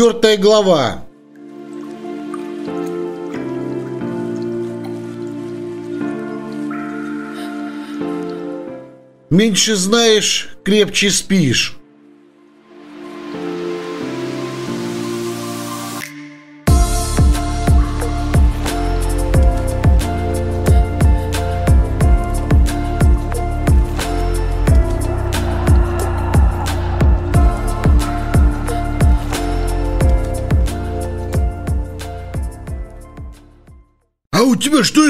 четвертая глава. Меньше знаешь, крепче спишь.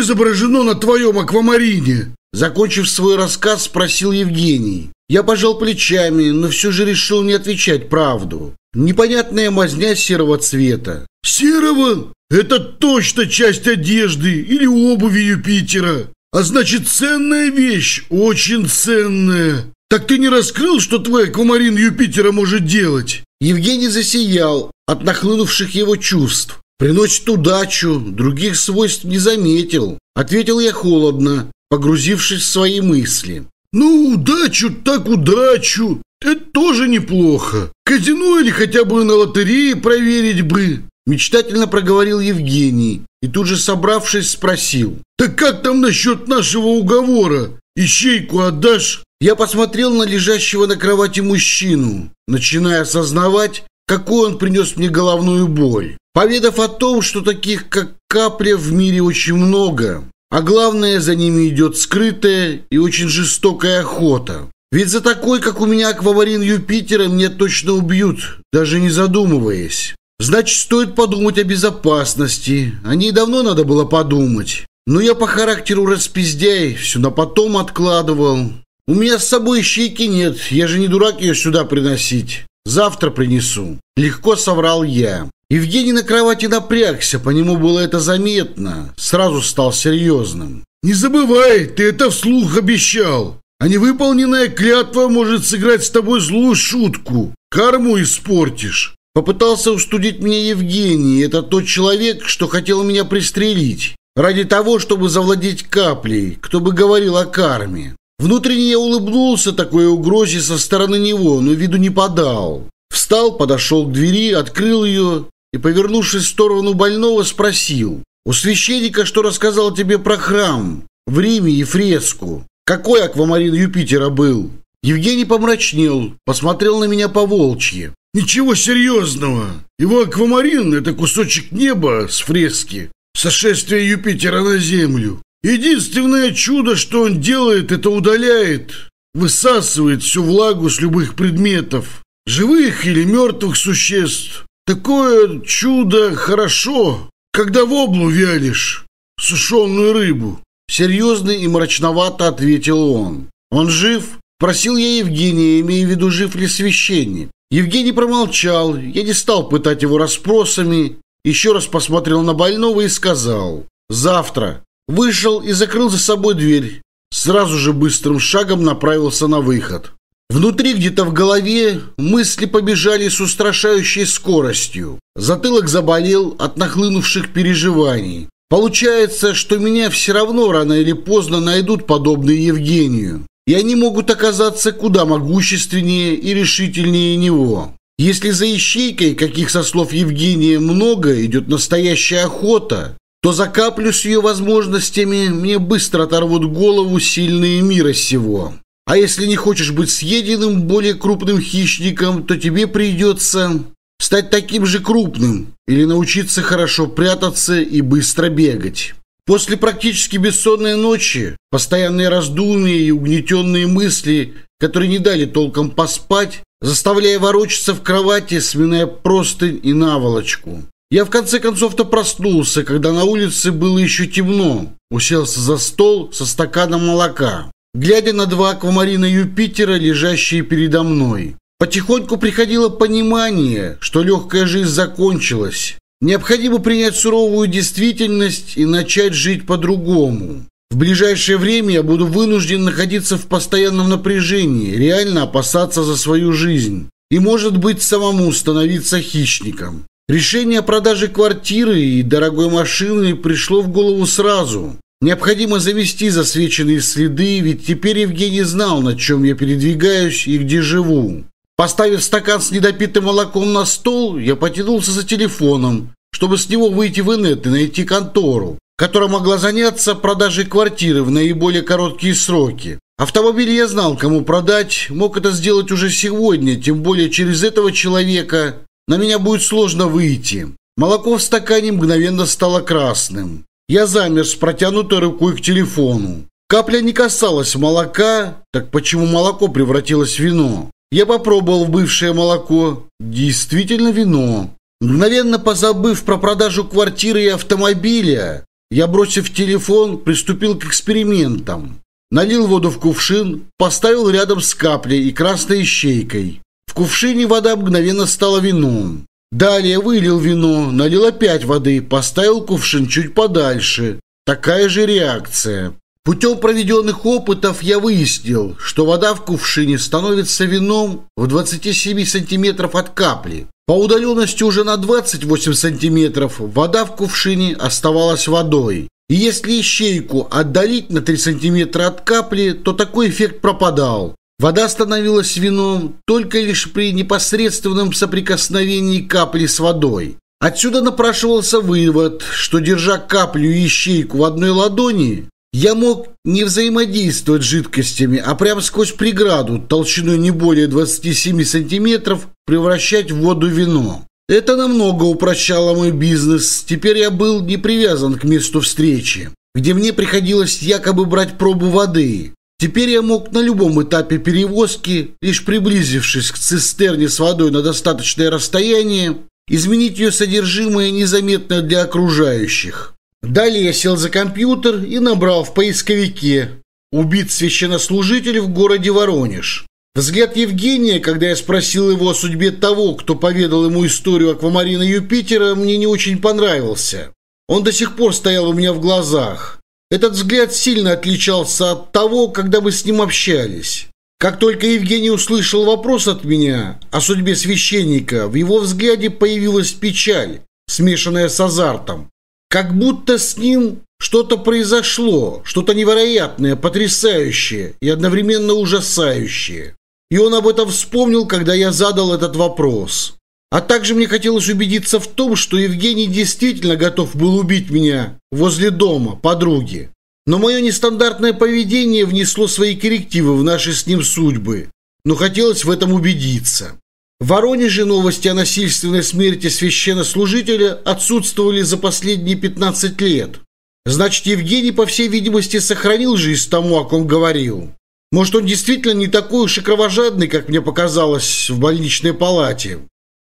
изображено на твоем аквамарине?» Закончив свой рассказ, спросил Евгений. Я пожал плечами, но все же решил не отвечать правду. Непонятная мазня серого цвета. «Серого? Это точно часть одежды или обуви Юпитера. А значит, ценная вещь, очень ценная. Так ты не раскрыл, что твой аквамарин Юпитера может делать?» Евгений засиял от нахлынувших его чувств приносит удачу, других свойств не заметил. Ответил я холодно, погрузившись в свои мысли. Ну, удачу так удачу. Это тоже неплохо. Казино или хотя бы на лотерее проверить бы. Мечтательно проговорил Евгений и тут же, собравшись, спросил. Так как там насчет нашего уговора? Ищейку отдашь? Я посмотрел на лежащего на кровати мужчину, начиная осознавать, какой он принес мне головную боль. Поведав о том, что таких, как капля, в мире очень много, а главное, за ними идет скрытая и очень жестокая охота. Ведь за такой, как у меня акваварин Юпитера, мне точно убьют, даже не задумываясь. Значит, стоит подумать о безопасности. О ней давно надо было подумать. Но я по характеру распиздяй, все на потом откладывал. У меня с собой щеки нет, я же не дурак ее сюда приносить. Завтра принесу. Легко соврал я. Евгений на кровати напрягся, по нему было это заметно. Сразу стал серьезным. «Не забывай, ты это вслух обещал. А невыполненная клятва может сыграть с тобой злую шутку. Карму испортишь». Попытался устудить меня Евгений. Это тот человек, что хотел меня пристрелить. Ради того, чтобы завладеть каплей, кто бы говорил о карме. Внутренне я улыбнулся такой угрозе со стороны него, но виду не подал. Встал, подошел к двери, открыл ее и, повернувшись в сторону больного, спросил. «У священника, что рассказал тебе про храм в Риме и фреску, какой аквамарин Юпитера был?» Евгений помрачнел, посмотрел на меня по-волчьи. «Ничего серьезного. Его аквамарин — это кусочек неба с фрески, сошествие Юпитера на Землю. Единственное чудо, что он делает, это удаляет, высасывает всю влагу с любых предметов, живых или мертвых существ, Такое чудо хорошо, когда в облу вялишь сушеную рыбу. Серьезный и мрачновато ответил он. Он жив? Просил я Евгения, имея в виду, жив ли священник. Евгений промолчал, я не стал пытать его расспросами, еще раз посмотрел на больного и сказал «Завтра». Вышел и закрыл за собой дверь. Сразу же быстрым шагом направился на выход. Внутри где-то в голове мысли побежали с устрашающей скоростью. Затылок заболел от нахлынувших переживаний. Получается, что меня все равно рано или поздно найдут подобные Евгению. И они могут оказаться куда могущественнее и решительнее него. Если за ищейкой, каких со слов Евгения много, идет настоящая охота, то за каплю с ее возможностями мне быстро оторвут голову сильные мира сего. А если не хочешь быть съеденным более крупным хищником, то тебе придется стать таким же крупным или научиться хорошо прятаться и быстро бегать. После практически бессонной ночи, постоянные раздумья и угнетенные мысли, которые не дали толком поспать, заставляя ворочаться в кровати, сминая простынь и наволочку. Я в конце концов-то проснулся, когда на улице было еще темно, уселся за стол со стаканом молока глядя на два аквамарина Юпитера, лежащие передо мной. Потихоньку приходило понимание, что легкая жизнь закончилась. Необходимо принять суровую действительность и начать жить по-другому. В ближайшее время я буду вынужден находиться в постоянном напряжении, реально опасаться за свою жизнь и, может быть, самому становиться хищником. Решение о продаже квартиры и дорогой машины пришло в голову сразу, Необходимо завести засвеченные следы, ведь теперь Евгений знал, на чем я передвигаюсь и где живу. Поставив стакан с недопитым молоком на стол, я потянулся за телефоном, чтобы с него выйти в инет и найти контору, которая могла заняться продажей квартиры в наиболее короткие сроки. Автомобиль я знал, кому продать, мог это сделать уже сегодня, тем более через этого человека на меня будет сложно выйти. Молоко в стакане мгновенно стало красным. Я замер с протянутой рукой к телефону. Капля не касалась молока, так почему молоко превратилось в вино? Я попробовал бывшее молоко. Действительно вино. Мгновенно позабыв про продажу квартиры и автомобиля, я, бросив телефон, приступил к экспериментам. Налил воду в кувшин, поставил рядом с каплей и красной ищейкой. В кувшине вода мгновенно стала вином. Далее вылил вино, налил опять воды, поставил кувшин чуть подальше. Такая же реакция. Путем проведенных опытов я выяснил, что вода в кувшине становится вином в 27 сантиметров от капли. По удаленности уже на 28 сантиметров вода в кувшине оставалась водой. И если ищейку отдалить на 3 сантиметра от капли, то такой эффект пропадал. Вода становилась вином только лишь при непосредственном соприкосновении капли с водой. Отсюда напрашивался вывод, что, держа каплю и ищейку в одной ладони, я мог не взаимодействовать с жидкостями, а прямо сквозь преграду толщиной не более 27 сантиметров превращать в воду вино. Это намного упрощало мой бизнес. Теперь я был не привязан к месту встречи, где мне приходилось якобы брать пробу воды. Теперь я мог на любом этапе перевозки, лишь приблизившись к цистерне с водой на достаточное расстояние, изменить ее содержимое незаметно для окружающих. Далее я сел за компьютер и набрал в поисковике «Убит священнослужитель в городе Воронеж». Взгляд Евгения, когда я спросил его о судьбе того, кто поведал ему историю аквамарина Юпитера, мне не очень понравился. Он до сих пор стоял у меня в глазах. Этот взгляд сильно отличался от того, когда мы с ним общались. Как только Евгений услышал вопрос от меня о судьбе священника, в его взгляде появилась печаль, смешанная с азартом. Как будто с ним что-то произошло, что-то невероятное, потрясающее и одновременно ужасающее. И он об этом вспомнил, когда я задал этот вопрос. А также мне хотелось убедиться в том, что Евгений действительно готов был убить меня возле дома, подруги. Но мое нестандартное поведение внесло свои коррективы в наши с ним судьбы, но хотелось в этом убедиться. В Воронеже новости о насильственной смерти священнослужителя отсутствовали за последние 15 лет. Значит, Евгений, по всей видимости, сохранил жизнь тому, о ком говорил. Может, он действительно не такой уж и кровожадный, как мне показалось в больничной палате.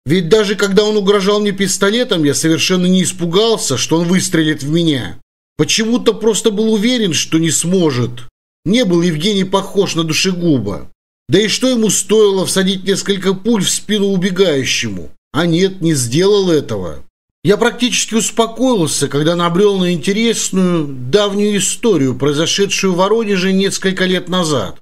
Ведь даже когда он угрожал мне пистолетом, я совершенно не испугался, что он выстрелит в меня. Почему-то просто был уверен, что не сможет. Не был Евгений похож на душегуба. Да и что ему стоило всадить несколько пуль в спину убегающему? А нет, не сделал этого. Я практически успокоился, когда набрел на интересную давнюю историю, произошедшую в Воронеже несколько лет назад.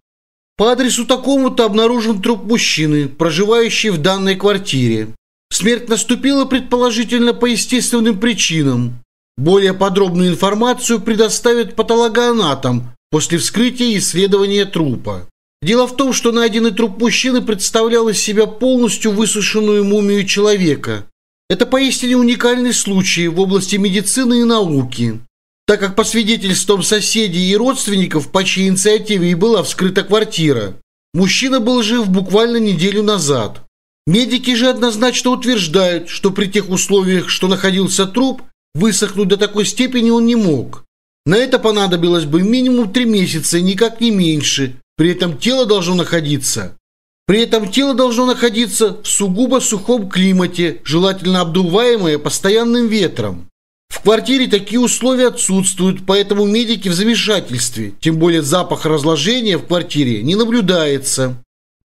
По адресу такому-то обнаружен труп мужчины, проживающий в данной квартире. Смерть наступила, предположительно, по естественным причинам. Более подробную информацию предоставит патологоанатом после вскрытия и исследования трупа. Дело в том, что найденный труп мужчины представлял из себя полностью высушенную мумию человека. Это поистине уникальный случай в области медицины и науки так как по свидетельствам соседей и родственников, по чьей инициативе и была вскрыта квартира. Мужчина был жив буквально неделю назад. Медики же однозначно утверждают, что при тех условиях, что находился труп, высохнуть до такой степени он не мог. На это понадобилось бы минимум три месяца, никак не меньше. При этом тело должно находиться. При этом тело должно находиться в сугубо сухом климате, желательно обдуваемое постоянным ветром квартире такие условия отсутствуют, поэтому медики в замешательстве. Тем более запах разложения в квартире не наблюдается.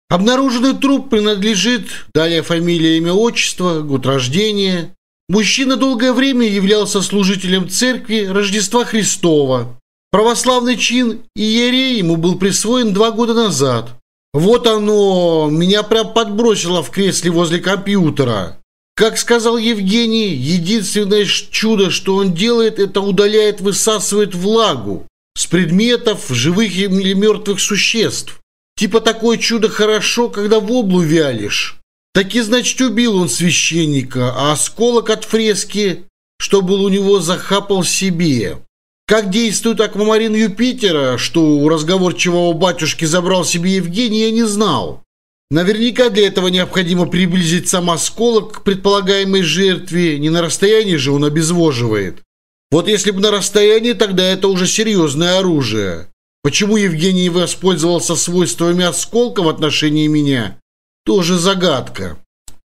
Обнаруженный труп принадлежит, далее фамилия, имя, отчество, год рождения. Мужчина долгое время являлся служителем церкви Рождества Христова. Православный чин Иерей ему был присвоен два года назад. Вот оно, меня прям подбросило в кресле возле компьютера. Как сказал Евгений, единственное чудо, что он делает, это удаляет, высасывает влагу с предметов, живых или мертвых существ. Типа такое чудо хорошо, когда в облу вялишь. Таки, значит, убил он священника, а осколок от фрески, что был у него, захапал себе. Как действует аквамарин Юпитера, что у разговорчивого батюшки забрал себе Евгений, я не знал. Наверняка для этого необходимо приблизить сам осколок к предполагаемой жертве, не на расстоянии же он обезвоживает. Вот если бы на расстоянии, тогда это уже серьезное оружие. Почему Евгений воспользовался свойствами осколка в отношении меня, тоже загадка.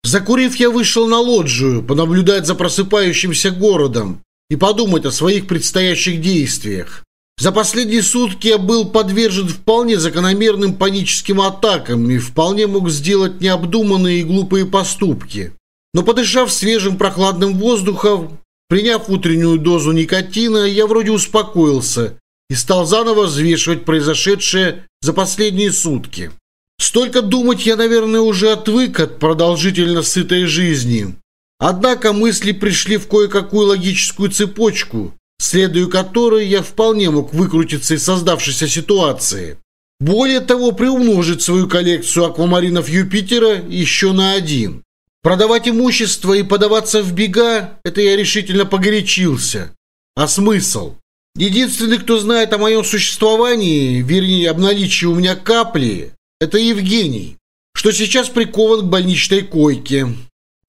Закурив, я вышел на лоджию, понаблюдать за просыпающимся городом и подумать о своих предстоящих действиях. За последние сутки я был подвержен вполне закономерным паническим атакам и вполне мог сделать необдуманные и глупые поступки. Но подышав свежим прохладным воздухом, приняв утреннюю дозу никотина, я вроде успокоился и стал заново взвешивать произошедшее за последние сутки. Столько думать я, наверное, уже отвык от продолжительно сытой жизни. Однако мысли пришли в кое-какую логическую цепочку, следуя которой я вполне мог выкрутиться из создавшейся ситуации. Более того, приумножить свою коллекцию аквамаринов Юпитера еще на один. Продавать имущество и подаваться в бега – это я решительно погорячился. А смысл? Единственный, кто знает о моем существовании, вернее, об наличии у меня капли, это Евгений, что сейчас прикован к больничной койке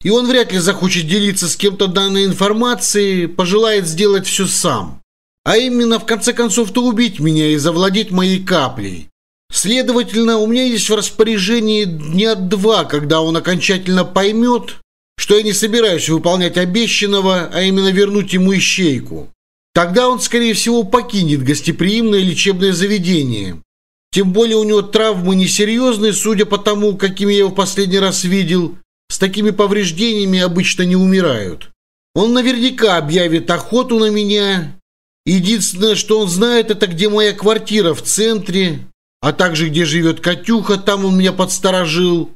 и он вряд ли захочет делиться с кем-то данной информацией, пожелает сделать все сам. А именно, в конце концов-то убить меня и завладеть моей каплей. Следовательно, у меня есть в распоряжении дня два, когда он окончательно поймет, что я не собираюсь выполнять обещанного, а именно вернуть ему ищейку. Тогда он, скорее всего, покинет гостеприимное лечебное заведение. Тем более у него травмы несерьезные, судя по тому, какими я его в последний раз видел, с такими повреждениями обычно не умирают. Он наверняка объявит охоту на меня. Единственное, что он знает, это где моя квартира в центре, а также где живет Катюха, там он меня подсторожил,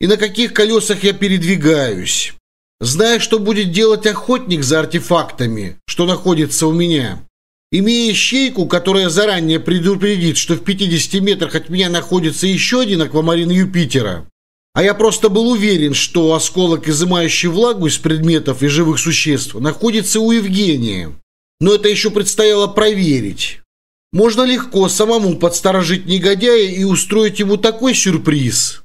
и на каких колесах я передвигаюсь. Зная, что будет делать охотник за артефактами, что находится у меня, имея щейку, которая заранее предупредит, что в 50 метрах от меня находится еще один аквамарин Юпитера, а я просто был уверен, что осколок, изымающий влагу из предметов и живых существ, находится у Евгения. Но это еще предстояло проверить. Можно легко самому подсторожить негодяя и устроить ему такой сюрприз,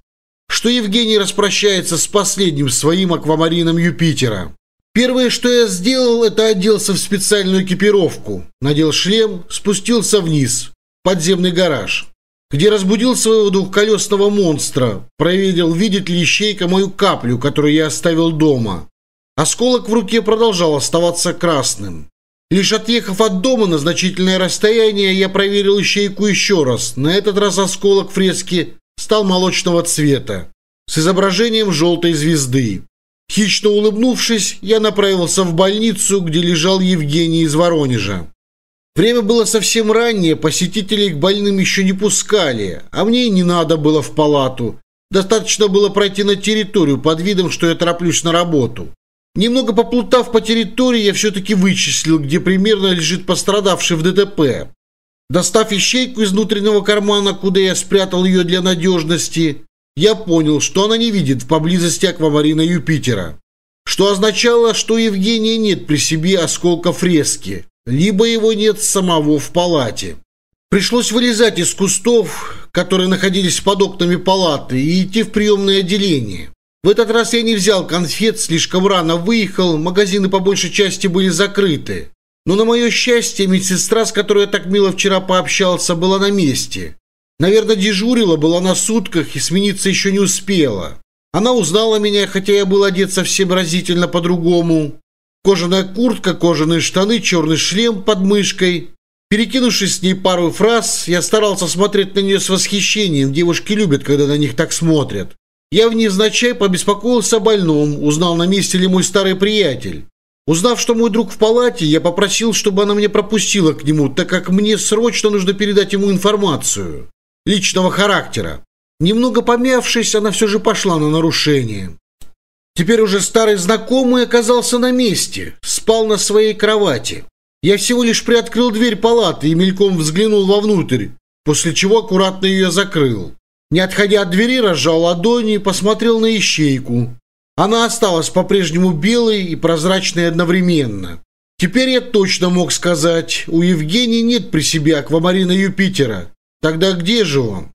что Евгений распрощается с последним своим аквамарином Юпитера. Первое, что я сделал, это оделся в специальную экипировку, надел шлем, спустился вниз, подземный гараж где разбудил своего двухколесного монстра, проверил, видит ли ищейка мою каплю, которую я оставил дома. Осколок в руке продолжал оставаться красным. Лишь отъехав от дома на значительное расстояние, я проверил ищейку еще раз. На этот раз осколок фрески стал молочного цвета, с изображением желтой звезды. Хищно улыбнувшись, я направился в больницу, где лежал Евгений из Воронежа. Время было совсем раннее, посетителей к больным еще не пускали, а мне и не надо было в палату. Достаточно было пройти на территорию под видом, что я тороплюсь на работу. Немного поплутав по территории, я все-таки вычислил, где примерно лежит пострадавший в ДТП. Достав ищейку из внутреннего кармана, куда я спрятал ее для надежности, я понял, что она не видит в поблизости аквамарина Юпитера. Что означало, что Евгения нет при себе осколка фрески либо его нет самого в палате. Пришлось вылезать из кустов, которые находились под окнами палаты, и идти в приемное отделение. В этот раз я не взял конфет, слишком рано выехал, магазины по большей части были закрыты. Но на мое счастье, медсестра, с которой я так мило вчера пообщался, была на месте. Наверное, дежурила, была на сутках и смениться еще не успела. Она узнала меня, хотя я был одет совсем разительно по-другому кожаная куртка, кожаные штаны, черный шлем под мышкой. Перекинувшись с ней пару фраз, я старался смотреть на нее с восхищением. Девушки любят, когда на них так смотрят. Я внезначай побеспокоился о больном, узнал, на месте ли мой старый приятель. Узнав, что мой друг в палате, я попросил, чтобы она меня пропустила к нему, так как мне срочно нужно передать ему информацию личного характера. Немного помявшись, она все же пошла на нарушение. Теперь уже старый знакомый оказался на месте, спал на своей кровати. Я всего лишь приоткрыл дверь палаты и мельком взглянул вовнутрь, после чего аккуратно ее закрыл. Не отходя от двери, разжал ладони и посмотрел на ищейку. Она осталась по-прежнему белой и прозрачной одновременно. Теперь я точно мог сказать, у Евгения нет при себе аквамарина Юпитера. Тогда где же он?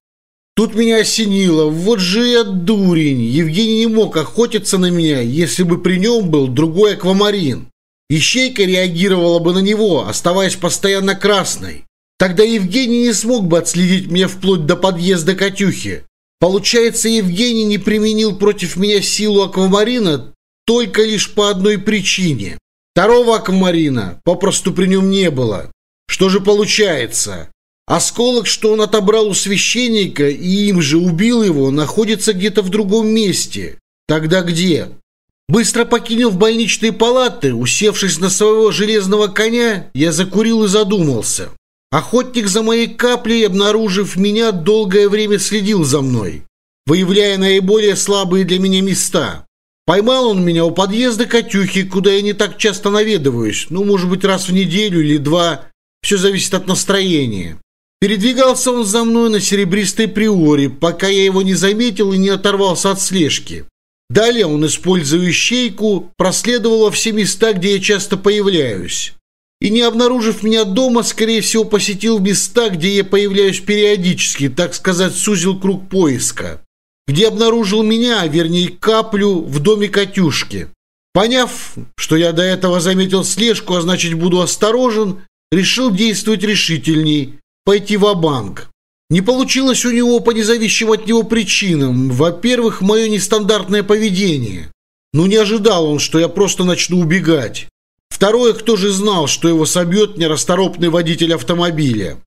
Тут меня осенило. Вот же я дурень. Евгений не мог охотиться на меня, если бы при нем был другой аквамарин. Ищейка реагировала бы на него, оставаясь постоянно красной. Тогда Евгений не смог бы отследить меня вплоть до подъезда Катюхи. Получается, Евгений не применил против меня силу аквамарина только лишь по одной причине. Второго аквамарина попросту при нем не было. Что же получается? Осколок, что он отобрал у священника и им же убил его, находится где-то в другом месте. Тогда где? Быстро покинув больничные палаты, усевшись на своего железного коня, я закурил и задумался. Охотник за моей каплей, обнаружив меня, долгое время следил за мной, выявляя наиболее слабые для меня места. Поймал он меня у подъезда Катюхи, куда я не так часто наведываюсь, ну, может быть, раз в неделю или два, все зависит от настроения. Передвигался он за мной на серебристой приоре, пока я его не заметил и не оторвался от слежки. Далее он, используя щейку, проследовал во все места, где я часто появляюсь. И не обнаружив меня дома, скорее всего, посетил места, где я появляюсь периодически, так сказать, сузил круг поиска. Где обнаружил меня, а вернее, каплю в доме Катюшки. Поняв, что я до этого заметил слежку, а значит буду осторожен, решил действовать решительней – пойти в банк Не получилось у него по независимым от него причинам. Во-первых, мое нестандартное поведение. Ну не ожидал он, что я просто начну убегать. Второе, кто же знал, что его собьет нерасторопный водитель автомобиля.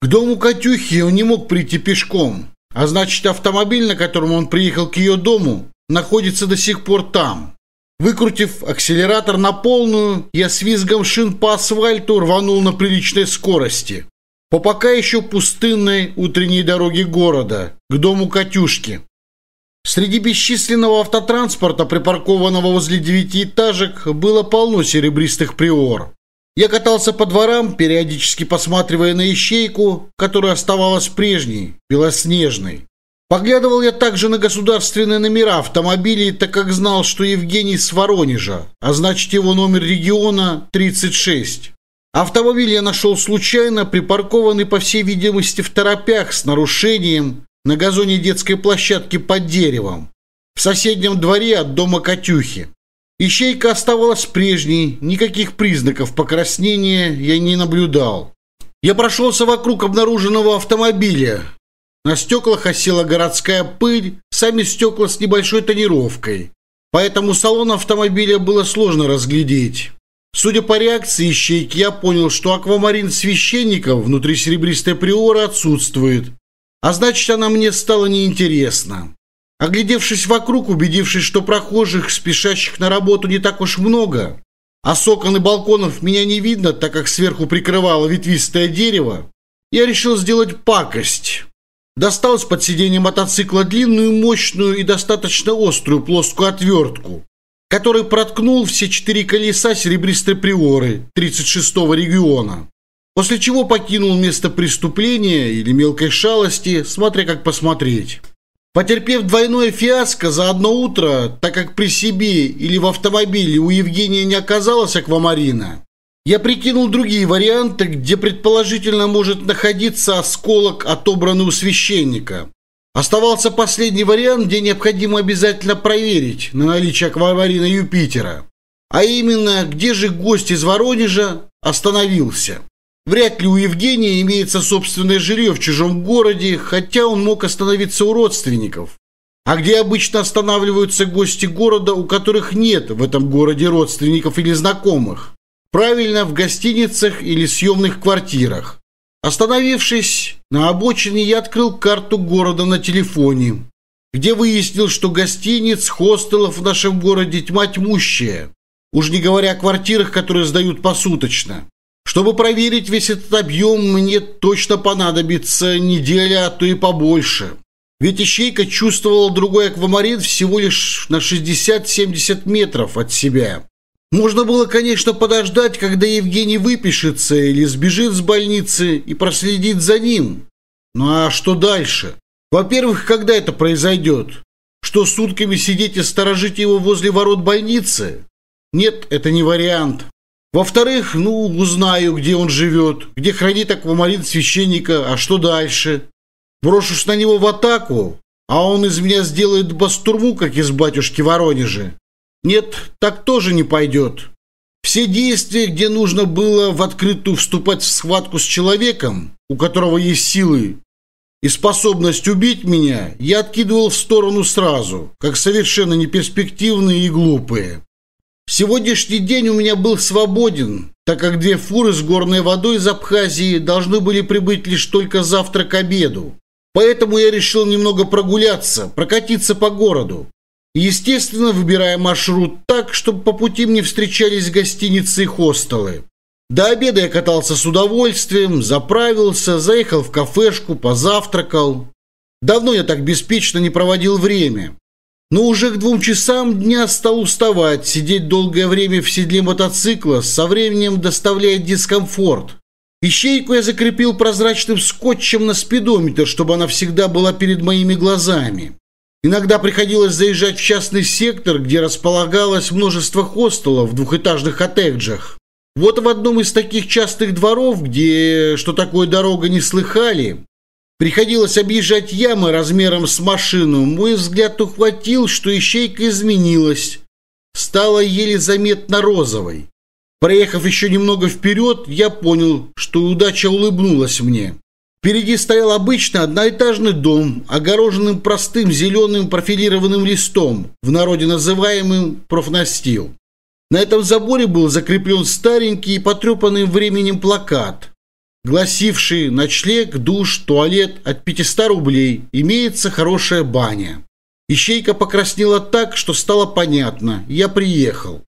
К дому Катюхи он не мог прийти пешком. А значит, автомобиль, на котором он приехал к ее дому, находится до сих пор там. Выкрутив акселератор на полную, я с визгом шин по асфальту рванул на приличной скорости по пока еще пустынной утренней дороге города к дому Катюшки. Среди бесчисленного автотранспорта, припаркованного возле девятиэтажек, было полно серебристых приор. Я катался по дворам, периодически посматривая на ищейку, которая оставалась прежней, белоснежной. Поглядывал я также на государственные номера автомобилей, так как знал, что Евгений с Воронежа, а значит его номер региона 36. Автомобиль я нашел случайно, припаркованный, по всей видимости, в торопях с нарушением на газоне детской площадки под деревом, в соседнем дворе от дома Катюхи. Ищейка оставалась прежней, никаких признаков покраснения я не наблюдал. Я прошелся вокруг обнаруженного автомобиля. На стеклах осела городская пыль, сами стекла с небольшой тонировкой. Поэтому салон автомобиля было сложно разглядеть. Судя по реакции Щейк, я понял, что аквамарин священников внутри серебристой приора отсутствует. А значит, она мне стала неинтересна. Оглядевшись вокруг, убедившись, что прохожих, спешащих на работу, не так уж много, а с окон и балконов меня не видно, так как сверху прикрывало ветвистое дерево, я решил сделать пакость. Достал с под сиденья мотоцикла длинную, мощную и достаточно острую плоскую отвертку который проткнул все четыре колеса серебристой приоры 36-го региона, после чего покинул место преступления или мелкой шалости, смотря как посмотреть. Потерпев двойное фиаско за одно утро, так как при себе или в автомобиле у Евгения не оказалось аквамарина, я прикинул другие варианты, где предположительно может находиться осколок, отобранный у священника, Оставался последний вариант, где необходимо обязательно проверить на наличие аквамарина Юпитера. А именно, где же гость из Воронежа остановился. Вряд ли у Евгения имеется собственное жилье в чужом городе, хотя он мог остановиться у родственников. А где обычно останавливаются гости города, у которых нет в этом городе родственников или знакомых? Правильно, в гостиницах или съемных квартирах. Остановившись на обочине, я открыл карту города на телефоне, где выяснил, что гостиниц, хостелов в нашем городе тьма тьмущая, уж не говоря о квартирах, которые сдают посуточно. Чтобы проверить весь этот объем, мне точно понадобится неделя, а то и побольше. Ведь ищейка чувствовала другой аквамарин всего лишь на 60-70 метров от себя. Можно было, конечно, подождать, когда Евгений выпишется или сбежит с больницы и проследить за ним. Ну а что дальше? Во-первых, когда это произойдет? Что сутками сидеть и сторожить его возле ворот больницы? Нет, это не вариант. Во-вторых, ну, узнаю, где он живет, где хранит аквамарин священника, а что дальше? Брошусь на него в атаку, а он из меня сделает бастурму, как из батюшки Воронежа. Нет, так тоже не пойдет. Все действия, где нужно было в открытую вступать в схватку с человеком, у которого есть силы и способность убить меня, я откидывал в сторону сразу, как совершенно неперспективные и глупые. Сегодняшний день у меня был свободен, так как две фуры с горной водой из Абхазии должны были прибыть лишь только завтра к обеду. Поэтому я решил немного прогуляться, прокатиться по городу, Естественно, выбирая маршрут так, чтобы по пути мне встречались гостиницы и хостелы. До обеда я катался с удовольствием, заправился, заехал в кафешку, позавтракал. Давно я так беспечно не проводил время. Но уже к двум часам дня стал уставать, сидеть долгое время в седле мотоцикла со временем доставляет дискомфорт. Ищейку я закрепил прозрачным скотчем на спидометр, чтобы она всегда была перед моими глазами. Иногда приходилось заезжать в частный сектор, где располагалось множество хостелов в двухэтажных коттеджах. Вот в одном из таких частных дворов, где, что такое дорога, не слыхали, приходилось объезжать ямы размером с машину. Мой взгляд ухватил, что ищейка изменилась. Стала еле заметно розовой. Проехав еще немного вперед, я понял, что удача улыбнулась мне. Впереди стоял обычный одноэтажный дом, огороженным простым зеленым профилированным листом, в народе называемым профнастил. На этом заборе был закреплен старенький и потрепанный временем плакат, гласивший «Ночлег, душ, туалет от 500 рублей, имеется хорошая баня». Ищейка покраснела так, что стало понятно – я приехал.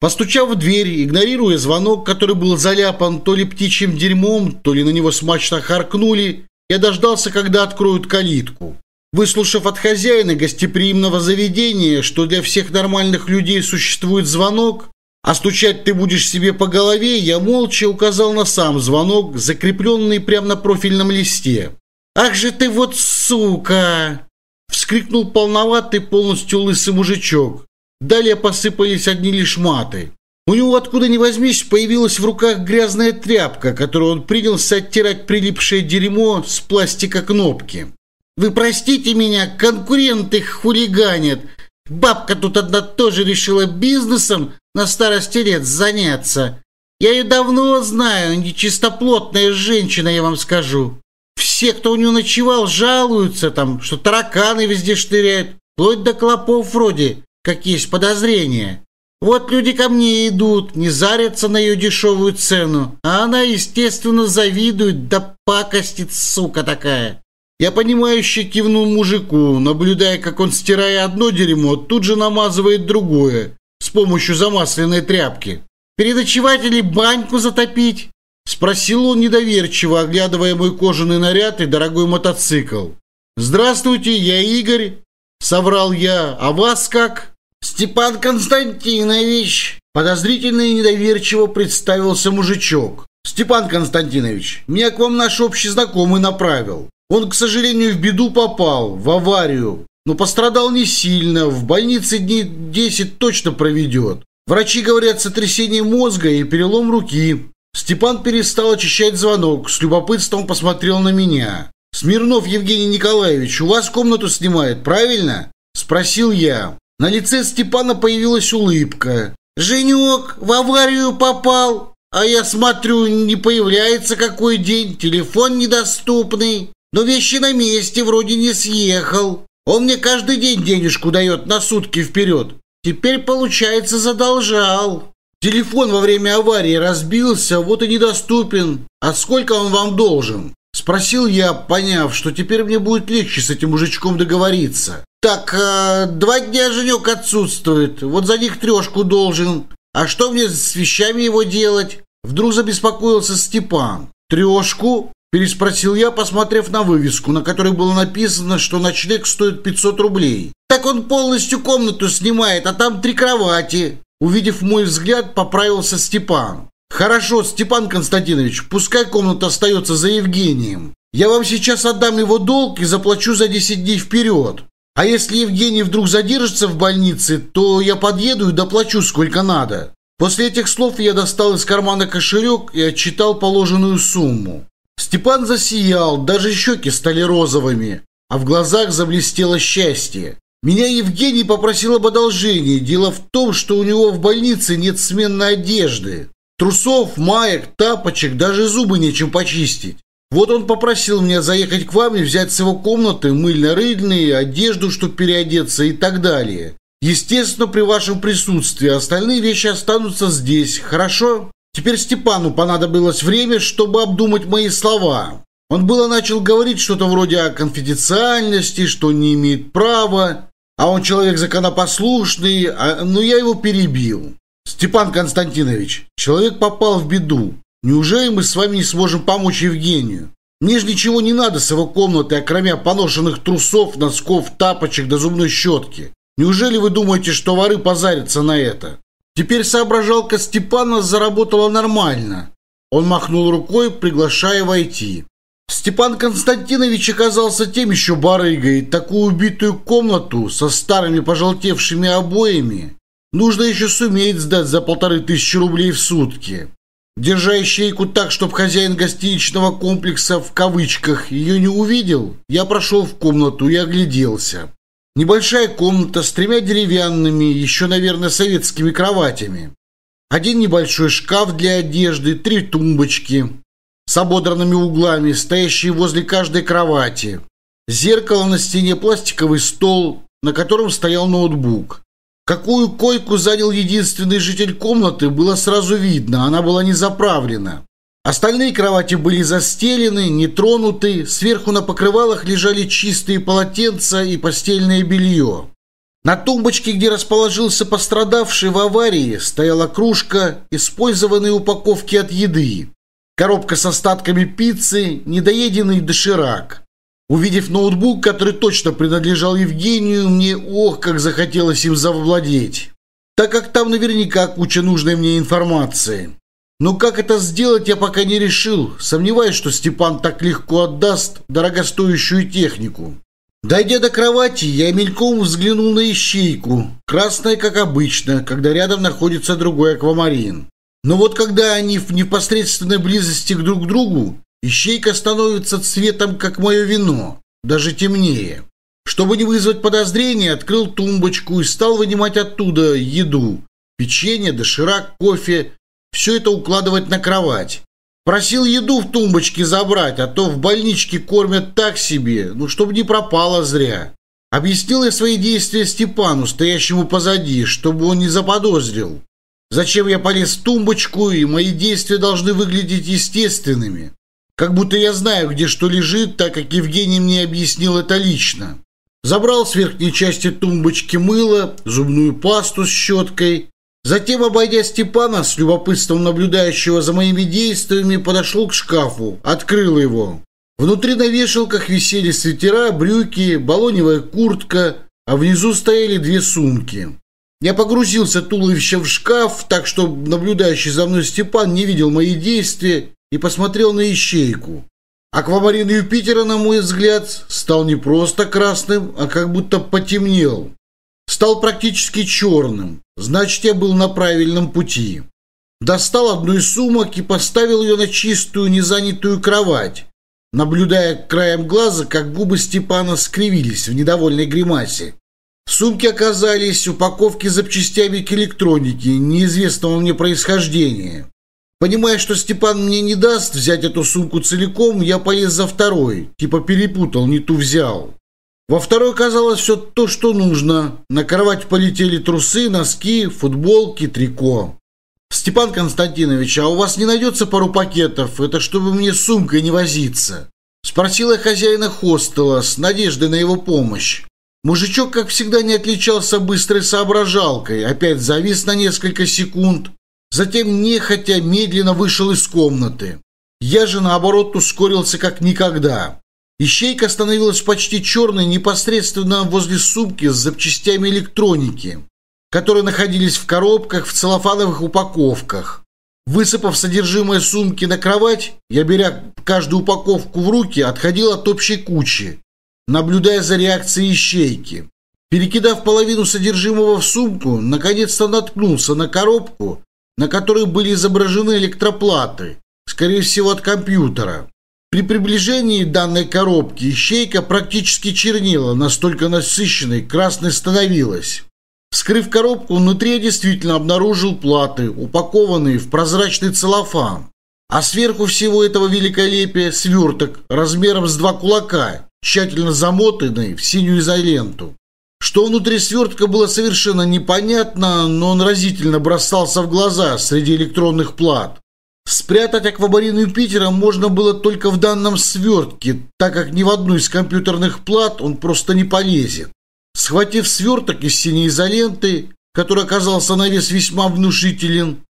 Постучав в дверь, игнорируя звонок, который был заляпан то ли птичьим дерьмом, то ли на него смачно харкнули, я дождался, когда откроют калитку. Выслушав от хозяина гостеприимного заведения, что для всех нормальных людей существует звонок, а стучать ты будешь себе по голове, я молча указал на сам звонок, закрепленный прямо на профильном листе. «Ах же ты вот сука!» — вскрикнул полноватый полностью лысый мужичок. Далее посыпались одни лишь маты. У него откуда ни возьмись появилась в руках грязная тряпка, которую он принялся оттирать прилипшее дерьмо с пластика кнопки. «Вы простите меня, конкурент их хулиганит. Бабка тут одна тоже решила бизнесом на старости лет заняться. Я ее давно знаю, нечистоплотная женщина, я вам скажу. Все, кто у нее ночевал, жалуются там, что тараканы везде штыряют, вплоть до клопов вроде какие ж подозрения. Вот люди ко мне идут, не зарятся на ее дешевую цену, а она, естественно, завидует, да пакостит, сука такая. Я понимающе кивнул мужику, наблюдая, как он, стирая одно дерьмо, тут же намазывает другое с помощью замасленной тряпки. «Передочевать или баньку затопить?» — спросил он недоверчиво, оглядывая мой кожаный наряд и дорогой мотоцикл. «Здравствуйте, я Игорь», — соврал я, — «а вас как?» «Степан Константинович!» Подозрительно и недоверчиво представился мужичок. «Степан Константинович, меня к вам наш общий знакомый направил. Он, к сожалению, в беду попал, в аварию, но пострадал не сильно, в больнице дней 10 точно проведет. Врачи говорят сотрясение мозга и перелом руки». Степан перестал очищать звонок, с любопытством посмотрел на меня. «Смирнов Евгений Николаевич, у вас комнату снимает, правильно?» – спросил я. На лице Степана появилась улыбка. «Женек, в аварию попал, а я смотрю, не появляется какой день, телефон недоступный, но вещи на месте, вроде не съехал. Он мне каждый день денежку дает на сутки вперед. Теперь, получается, задолжал». Телефон во время аварии разбился, вот и недоступен. А сколько он вам должен? Спросил я, поняв, что теперь мне будет легче с этим мужичком договориться. «Так, э, два дня женек отсутствует, вот за них трешку должен. А что мне с вещами его делать?» Вдруг забеспокоился Степан. «Трешку?» – переспросил я, посмотрев на вывеску, на которой было написано, что ночлег стоит 500 рублей. «Так он полностью комнату снимает, а там три кровати!» Увидев мой взгляд, поправился Степан. Хорошо, Степан Константинович, пускай комната остается за Евгением. Я вам сейчас отдам его долг и заплачу за 10 дней вперед. А если Евгений вдруг задержится в больнице, то я подъеду и доплачу сколько надо. После этих слов я достал из кармана кошелек и отчитал положенную сумму. Степан засиял, даже щеки стали розовыми, а в глазах заблестело счастье. Меня Евгений попросил об одолжении. Дело в том, что у него в больнице нет сменной одежды трусов, маек, тапочек, даже зубы нечем почистить. Вот он попросил меня заехать к вам и взять с его комнаты мыльно-рыльные, одежду, чтобы переодеться и так далее. Естественно, при вашем присутствии остальные вещи останутся здесь, хорошо? Теперь Степану понадобилось время, чтобы обдумать мои слова. Он было начал говорить что-то вроде о конфиденциальности, что не имеет права, а он человек законопослушный, а, но я его перебил. Степан Константинович, человек попал в беду. Неужели мы с вами не сможем помочь Евгению? Мне же ничего не надо с его комнаты, кроме поношенных трусов, носков, тапочек до да зубной щетки. Неужели вы думаете, что воры позарятся на это? Теперь соображалка Степана заработала нормально. Он махнул рукой, приглашая войти. Степан Константинович оказался тем еще барыгой. Такую убитую комнату со старыми пожелтевшими обоями Нужно еще суметь сдать за полторы тысячи рублей в сутки. Держа ищейку так, чтобы хозяин гостиничного комплекса в кавычках ее не увидел, я прошел в комнату и огляделся. Небольшая комната с тремя деревянными, еще, наверное, советскими кроватями. Один небольшой шкаф для одежды, три тумбочки с ободранными углами, стоящие возле каждой кровати. Зеркало на стене, пластиковый стол, на котором стоял ноутбук. Какую койку занял единственный житель комнаты, было сразу видно, она была не заправлена. Остальные кровати были застелены, не тронуты, сверху на покрывалах лежали чистые полотенца и постельное белье. На тумбочке, где расположился пострадавший в аварии, стояла кружка, использованные упаковки от еды, коробка с остатками пиццы, недоеденный доширак. Увидев ноутбук, который точно принадлежал Евгению, мне ох, как захотелось им завладеть, так как там наверняка куча нужной мне информации. Но как это сделать, я пока не решил, сомневаюсь, что Степан так легко отдаст дорогостоящую технику. Дойдя до кровати, я мельком взглянул на ищейку, красная, как обычно, когда рядом находится другой аквамарин. Но вот когда они в непосредственной близости друг к другу, Ищейка становится цветом, как мое вино, даже темнее. Чтобы не вызвать подозрения, открыл тумбочку и стал вынимать оттуда еду. Печенье, доширак, кофе. Все это укладывать на кровать. Просил еду в тумбочке забрать, а то в больничке кормят так себе, ну, чтобы не пропало зря. Объяснил я свои действия Степану, стоящему позади, чтобы он не заподозрил. Зачем я полез в тумбочку, и мои действия должны выглядеть естественными. Как будто я знаю, где что лежит, так как Евгений мне объяснил это лично. Забрал с верхней части тумбочки мыло, зубную пасту с щеткой. Затем, обойдя Степана, с любопытством наблюдающего за моими действиями, подошел к шкафу, открыл его. Внутри на вешалках висели свитера, брюки, балоневая куртка, а внизу стояли две сумки. Я погрузился туловищем в шкаф, так что наблюдающий за мной Степан не видел мои действия и посмотрел на ищейку. Аквамарин Юпитера, на мой взгляд, стал не просто красным, а как будто потемнел. Стал практически черным, значит, я был на правильном пути. Достал одну из сумок и поставил ее на чистую, незанятую кровать, наблюдая краем глаза, как губы Степана скривились в недовольной гримасе. В сумке оказались упаковки с запчастями к электронике неизвестного мне происхождения. Понимая, что Степан мне не даст взять эту сумку целиком, я полез за второй, типа перепутал, не ту взял. Во второй казалось все то, что нужно. На кровать полетели трусы, носки, футболки, трико. «Степан Константинович, а у вас не найдется пару пакетов? Это чтобы мне сумкой не возиться?» Спросила хозяина хостела с надеждой на его помощь. Мужичок, как всегда, не отличался быстрой соображалкой, опять завис на несколько секунд, Затем нехотя медленно вышел из комнаты. Я же, наоборот, ускорился как никогда. Ищейка становилась почти черной непосредственно возле сумки с запчастями электроники, которые находились в коробках в целлофановых упаковках. Высыпав содержимое сумки на кровать, я, беря каждую упаковку в руки, отходил от общей кучи, наблюдая за реакцией ищейки. Перекидав половину содержимого в сумку, наконец-то наткнулся на коробку, на которой были изображены электроплаты, скорее всего от компьютера. При приближении данной коробки ищейка практически чернила, настолько насыщенной красной становилась. Вскрыв коробку, внутри я действительно обнаружил платы, упакованные в прозрачный целлофан. А сверху всего этого великолепия сверток размером с два кулака, тщательно замотанный в синюю изоленту что внутри свертка было совершенно непонятно, но он разительно бросался в глаза среди электронных плат. Спрятать аквабарин Юпитера можно было только в данном свертке, так как ни в одну из компьютерных плат он просто не полезет. Схватив сверток из синей изоленты, который оказался на вес весьма внушителен,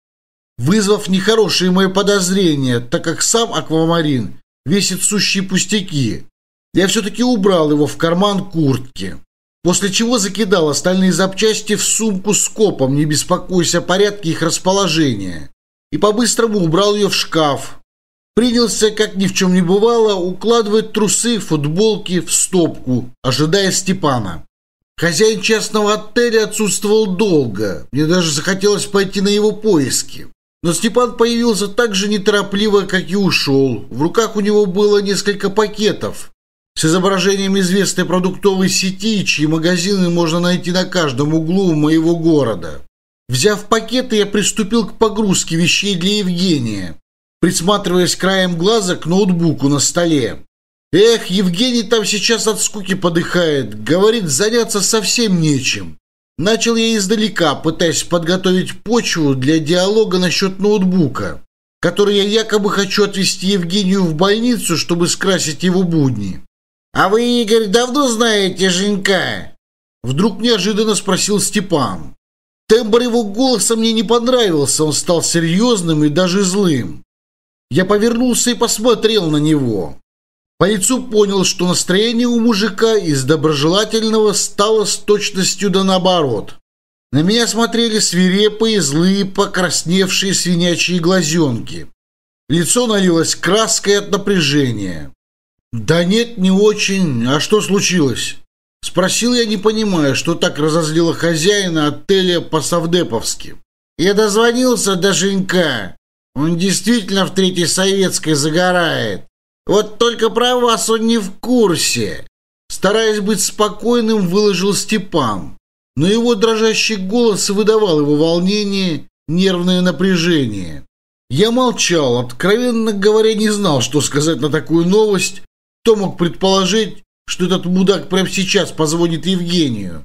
вызвав нехорошие мои подозрения, так как сам аквамарин весит сущие пустяки, я все-таки убрал его в карман куртки. После чего закидал остальные запчасти в сумку с копом, не беспокоясь о порядке их расположения, и по-быстрому убрал ее в шкаф. Принялся, как ни в чем не бывало, укладывать трусы, футболки в стопку, ожидая Степана. Хозяин частного отеля отсутствовал долго, мне даже захотелось пойти на его поиски. Но Степан появился так же неторопливо, как и ушел. В руках у него было несколько пакетов, с изображением известной продуктовой сети, чьи магазины можно найти на каждом углу моего города. Взяв пакеты, я приступил к погрузке вещей для Евгения, присматриваясь краем глаза к ноутбуку на столе. Эх, Евгений там сейчас от скуки подыхает, говорит, заняться совсем нечем. Начал я издалека, пытаясь подготовить почву для диалога насчет ноутбука, который я якобы хочу отвезти Евгению в больницу, чтобы скрасить его будни. «А вы, Игорь, давно знаете Женька?» Вдруг неожиданно спросил Степан. Тембр его голоса мне не понравился, он стал серьезным и даже злым. Я повернулся и посмотрел на него. По лицу понял, что настроение у мужика из доброжелательного стало с точностью да наоборот. На меня смотрели свирепые, злые, покрасневшие свинячьи глазенки. Лицо налилось краской от напряжения. Да нет, не очень. А что случилось? Спросил я, не понимая, что так разозлило хозяина отеля по-савдеповски. Я дозвонился до Женька. Он действительно в Третьей Советской загорает. Вот только про вас он не в курсе. Стараясь быть спокойным, выложил Степан. Но его дрожащий голос выдавал его волнение, нервное напряжение. Я молчал, откровенно говоря, не знал, что сказать на такую новость, кто мог предположить, что этот мудак прямо сейчас позвонит Евгению?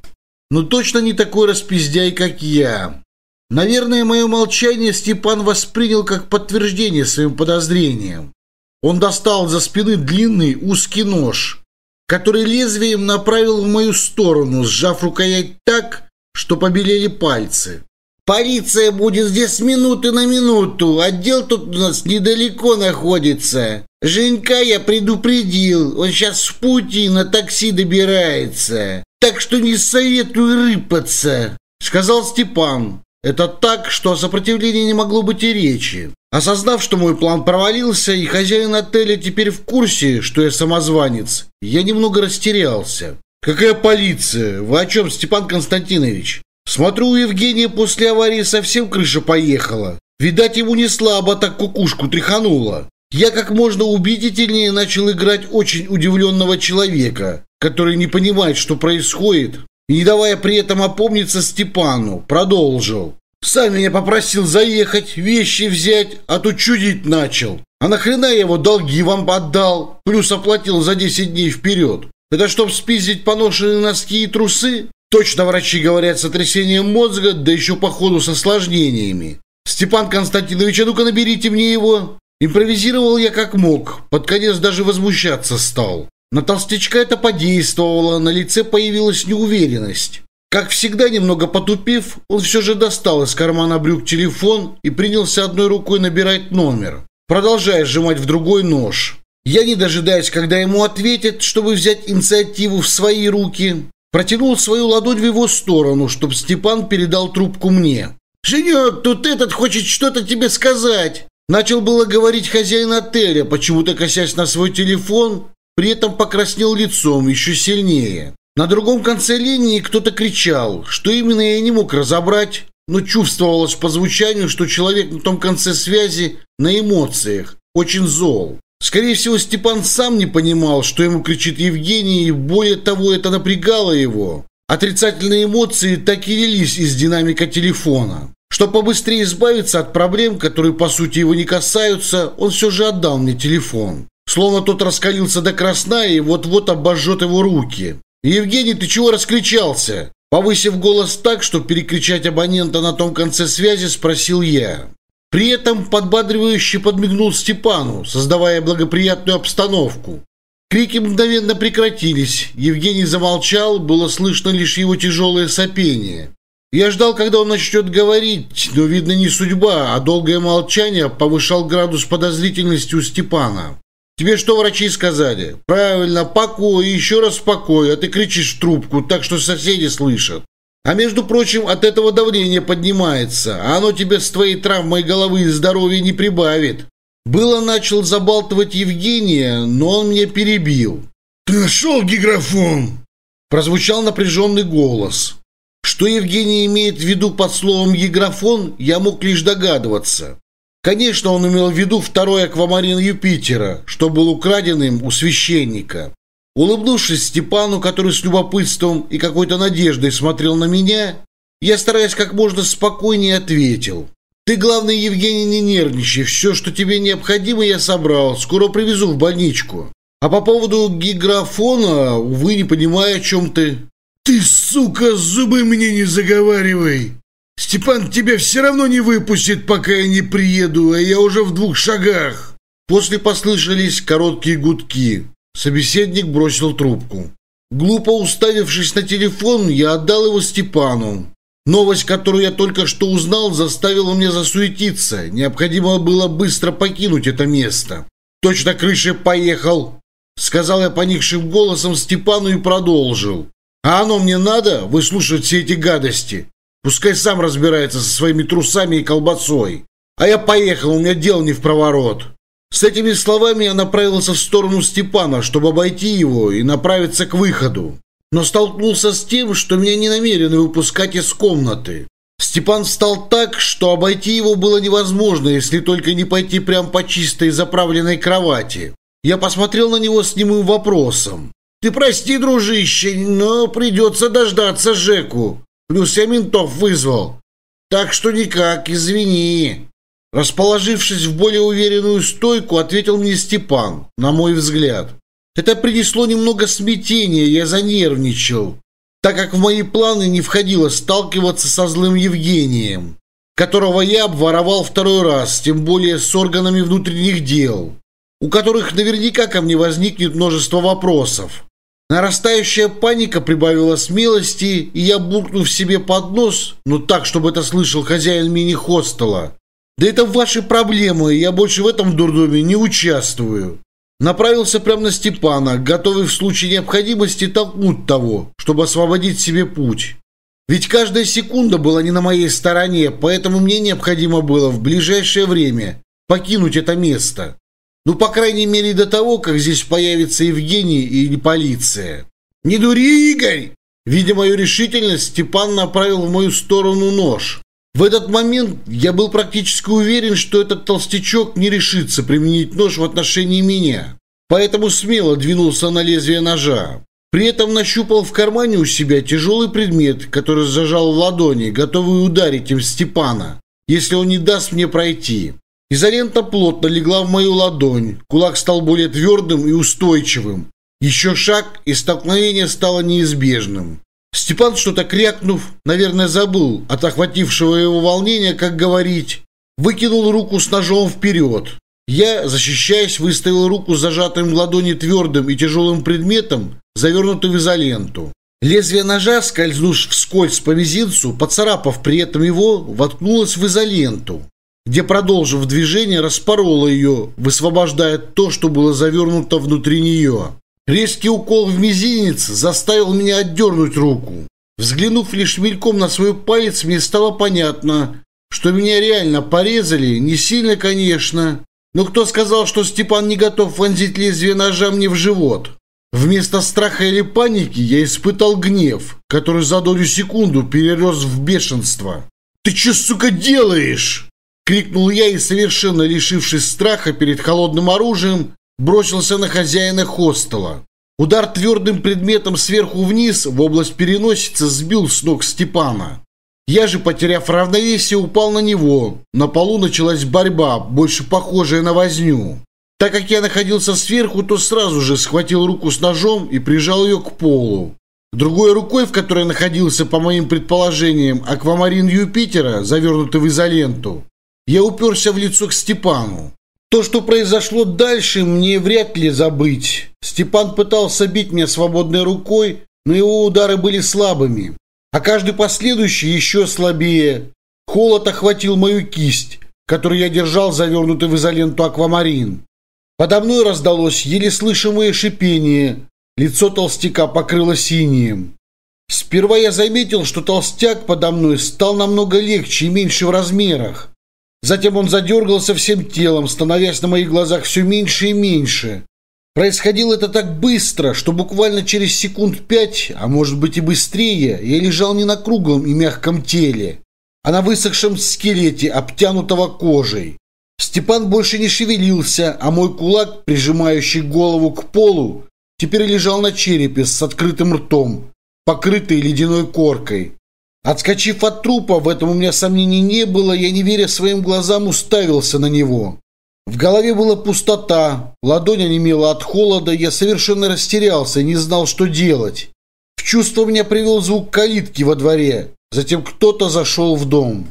Ну точно не такой распиздяй, как я. Наверное, мое молчание Степан воспринял как подтверждение своим подозрениям. Он достал за спины длинный узкий нож, который лезвием направил в мою сторону, сжав рукоять так, что побелели пальцы. Полиция будет здесь минуты на минуту. Отдел тут у нас недалеко находится. Женька я предупредил. Он сейчас в пути на такси добирается. Так что не советую рыпаться», — сказал Степан. Это так, что о сопротивлении не могло быть и речи. Осознав, что мой план провалился, и хозяин отеля теперь в курсе, что я самозванец, я немного растерялся. «Какая полиция? Вы о чем, Степан Константинович?» Смотрю, у Евгения после аварии совсем крыша поехала. Видать, ему не слабо так кукушку тряхануло. Я как можно убедительнее начал играть очень удивленного человека, который не понимает, что происходит, и не давая при этом опомниться Степану, продолжил. Сам меня попросил заехать, вещи взять, а тут чудить начал. А нахрена я его долги вам отдал? Плюс оплатил за 10 дней вперед. Это чтоб спиздить поношенные носки и трусы? Точно врачи говорят, сотрясение мозга, да еще по ходу с осложнениями. Степан Константинович, а ну-ка наберите мне его. Импровизировал я как мог, под конец даже возмущаться стал. На толстячка это подействовало, на лице появилась неуверенность. Как всегда, немного потупив, он все же достал из кармана брюк телефон и принялся одной рукой набирать номер, продолжая сжимать в другой нож. Я не дожидаюсь, когда ему ответят, чтобы взять инициативу в свои руки, Протянул свою ладонь в его сторону, чтобы Степан передал трубку мне. «Женек, тут этот хочет что-то тебе сказать!» Начал было говорить хозяин отеля, почему-то косясь на свой телефон, при этом покраснел лицом еще сильнее. На другом конце линии кто-то кричал, что именно я не мог разобрать, но чувствовалось по звучанию, что человек на том конце связи на эмоциях, очень зол. Скорее всего, Степан сам не понимал, что ему кричит Евгений, и более того, это напрягало его. Отрицательные эмоции так и лились из динамика телефона. Чтобы побыстрее избавиться от проблем, которые по сути его не касаются, он все же отдал мне телефон. Словно тот раскалился до красна и вот-вот обожжет его руки. «Евгений, ты чего раскричался?» Повысив голос так, чтобы перекричать абонента на том конце связи, спросил я. При этом подбадривающе подмигнул Степану, создавая благоприятную обстановку. Крики мгновенно прекратились, Евгений замолчал, было слышно лишь его тяжелое сопение. Я ждал, когда он начнет говорить, но, видно, не судьба, а долгое молчание повышал градус подозрительности у Степана. «Тебе что врачи сказали?» «Правильно, покой, еще раз покой, а ты кричишь в трубку, так что соседи слышат». А между прочим, от этого давление поднимается, а оно тебе с твоей травмой головы и здоровья не прибавит. Было начал забалтывать Евгения, но он меня перебил. «Ты нашел гиграфон?» Прозвучал напряженный голос. Что Евгений имеет в виду под словом «гиграфон», я мог лишь догадываться. Конечно, он имел в виду второй аквамарин Юпитера, что был украденным у священника. Улыбнувшись Степану, который с любопытством и какой-то надеждой смотрел на меня, я, стараясь как можно спокойнее, ответил. «Ты, главный, Евгений, не нервничай. Все, что тебе необходимо, я собрал. Скоро привезу в больничку. А по поводу гиграфона, увы, не понимаю, о чем ты». «Ты, сука, зубы мне не заговаривай! Степан тебя все равно не выпустит, пока я не приеду, а я уже в двух шагах!» После послышались короткие гудки. Собеседник бросил трубку. Глупо уставившись на телефон, я отдал его Степану. Новость, которую я только что узнал, заставила меня засуетиться. Необходимо было быстро покинуть это место. Точно крыше поехал, сказал я поникшим голосом Степану и продолжил. А оно мне надо выслушивать все эти гадости. Пускай сам разбирается со своими трусами и колбасой. А я поехал, у меня дел не в проворот. С этими словами я направился в сторону Степана, чтобы обойти его и направиться к выходу. Но столкнулся с тем, что меня не намерены выпускать из комнаты. Степан встал так, что обойти его было невозможно, если только не пойти прямо по чистой заправленной кровати. Я посмотрел на него с немым вопросом. «Ты прости, дружище, но придется дождаться Жеку. Плюс я ментов вызвал. Так что никак, извини». Расположившись в более уверенную стойку, ответил мне Степан, на мой взгляд. Это принесло немного смятения, я занервничал, так как в мои планы не входило сталкиваться со злым Евгением, которого я обворовал второй раз, тем более с органами внутренних дел, у которых наверняка ко мне возникнет множество вопросов. Нарастающая паника прибавила смелости, и я, буркнув себе под нос, но так, чтобы это слышал хозяин мини-хостела, да это ваши проблемы, я больше в этом дурдоме не участвую. Направился прямо на Степана, готовый в случае необходимости толкнуть того, чтобы освободить себе путь. Ведь каждая секунда была не на моей стороне, поэтому мне необходимо было в ближайшее время покинуть это место. Ну, по крайней мере, до того, как здесь появится Евгений или полиция. «Не дури, Игорь!» Видя мою решительность, Степан направил в мою сторону нож. В этот момент я был практически уверен, что этот толстячок не решится применить нож в отношении меня, поэтому смело двинулся на лезвие ножа. При этом нащупал в кармане у себя тяжелый предмет, который зажал в ладони, готовый ударить им Степана, если он не даст мне пройти. Изолента плотно легла в мою ладонь, кулак стал более твердым и устойчивым. Еще шаг, и столкновение стало неизбежным. Степан что-то крякнув, наверное, забыл от охватившего его волнения, как говорить, выкинул руку с ножом вперед. Я, защищаясь, выставил руку с зажатым в ладони твердым и тяжелым предметом, завернутым в изоленту. Лезвие ножа, скользнув вскользь по мизинцу, поцарапав при этом его, воткнулось в изоленту, где, продолжив движение, распорола ее, высвобождая то, что было завернуто внутри нее. Резкий укол в мизинец заставил меня отдернуть руку. Взглянув лишь мельком на свой палец, мне стало понятно, что меня реально порезали, не сильно, конечно. Но кто сказал, что Степан не готов вонзить лезвие ножа мне в живот? Вместо страха или паники я испытал гнев, который за долю секунду перерос в бешенство. «Ты чё, сука, делаешь?» — крикнул я и, совершенно лишившись страха перед холодным оружием, бросился на хозяина хостела. Удар твердым предметом сверху вниз в область переносицы сбил с ног Степана. Я же, потеряв равновесие, упал на него. На полу началась борьба, больше похожая на возню. Так как я находился сверху, то сразу же схватил руку с ножом и прижал ее к полу. Другой рукой, в которой находился, по моим предположениям, аквамарин Юпитера, завернутый в изоленту, я уперся в лицо к Степану. То, что произошло дальше, мне вряд ли забыть. Степан пытался бить меня свободной рукой, но его удары были слабыми, а каждый последующий еще слабее. Холод охватил мою кисть, которую я держал завернутый в изоленту аквамарин. Подо мной раздалось еле слышимое шипение, лицо толстяка покрыло синим. Сперва я заметил, что толстяк подо мной стал намного легче и меньше в размерах. Затем он задергался всем телом, становясь на моих глазах все меньше и меньше. Происходило это так быстро, что буквально через секунд пять, а может быть и быстрее, я лежал не на круглом и мягком теле, а на высохшем скелете, обтянутого кожей. Степан больше не шевелился, а мой кулак, прижимающий голову к полу, теперь лежал на черепе с открытым ртом, покрытый ледяной коркой. Отскочив от трупа, в этом у меня сомнений не было, я, не веря своим глазам, уставился на него. В голове была пустота, ладонь онемела от холода, я совершенно растерялся и не знал, что делать. В чувство меня привел звук калитки во дворе, затем кто-то зашел в дом.